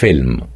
film.